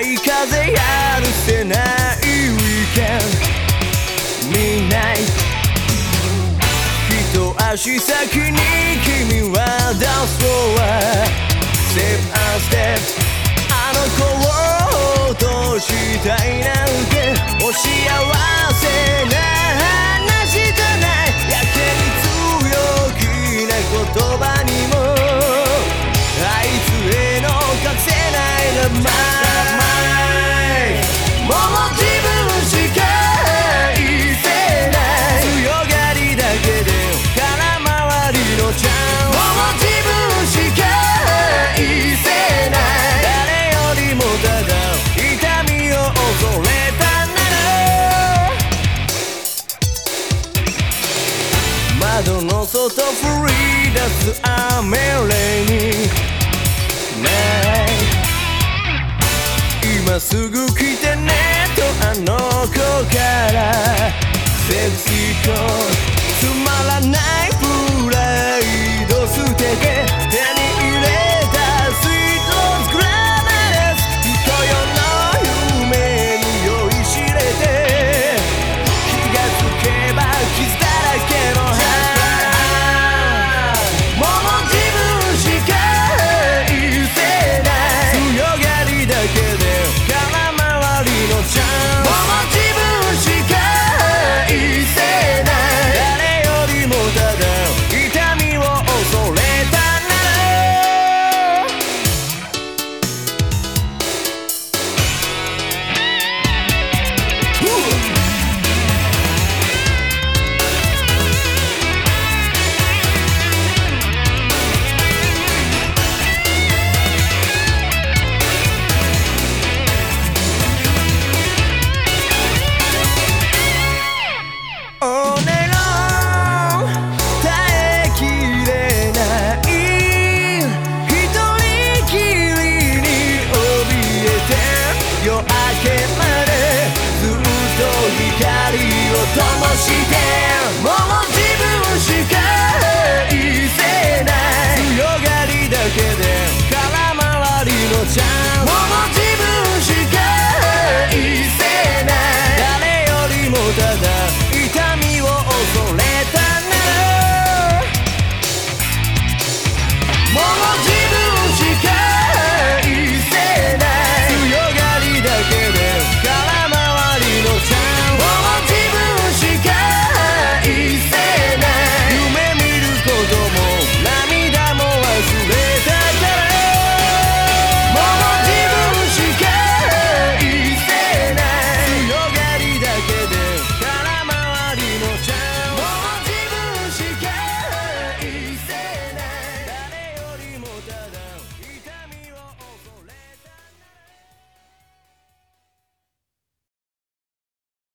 い風やるせないウィーケン。見ない。一足先に君はダンスフロア。ステップアンステップ。あの子を落としたいなんて。お幸せの外降り出す雨レにない今すぐ来てねとあの子からセクシーコつまらないプライド捨てて